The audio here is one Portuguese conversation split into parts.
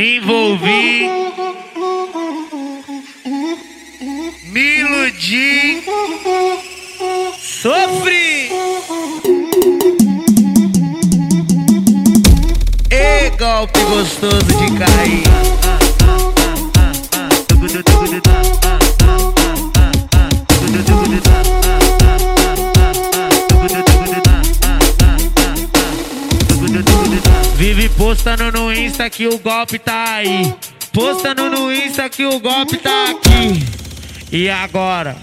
me envolvi, me iludi, sofri. E golpe gostoso de cair. Postando no Insta que o golpe tá aí. Postando no Insta que o golpe tá aqui. E agora?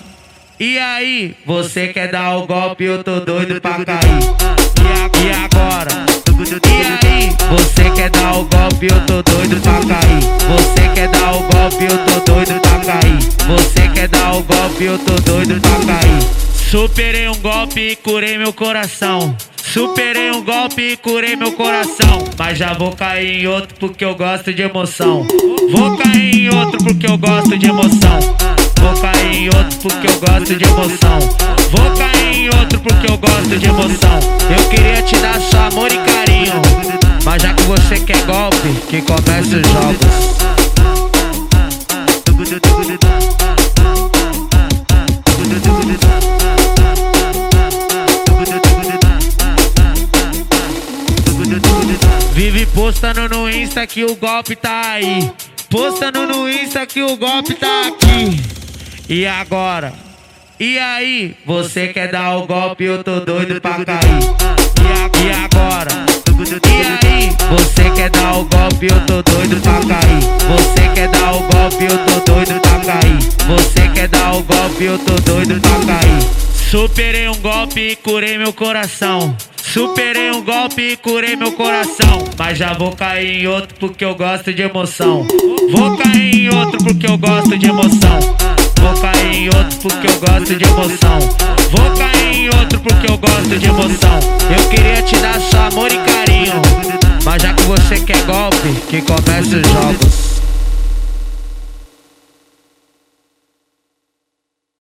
E aí? Você quer dar o golpe? Eu tô doido pra cair. E, agora? E aí? Você quer dar o golpe? Eu tô doido pra cair. Você quer dar o golpe? Eu tô doido pra cair. Você quer dar o golpe? Eu tô doido pra cair. Superei um golpe e curei meu coração. Superei um golpe e curei meu coração. Mas já vou cair em outro porque eu gosto de emoção. Vou cair em outro porque eu gosto de emoção. Vou cair em outro porque eu gosto de emoção. Vou cair em outro porque eu gosto de emoção. Eu queria te dar só amor e carinho. Mas já que você quer golpe, que comece os jogos. Vive postando no Insta que o golpe tá aí. Postando no Insta que o golpe tá aqui. E agora? E aí? Você quer dar o golpe? Eu tô doido pra cair. E, agora? E aí? Você quer dar o golpe? Eu tô doido pra cair. Você quer dar o golpe? Eu tô doido pra cair. Você quer dar o golpe? Eu tô doido pra cair. Superei um golpe e curei meu coração. Superei um golpe e curei meu coração. Mas já vou cair em outro porque eu gosto de emoção. Vou cair em outro porque eu gosto de emoção. Vou cair em outro porque eu gosto de emoção. Vou cair em outro porque eu gosto de emoção. Eu queria te dar só amor e carinho. Mas já que você quer golpe, que comece os jogos.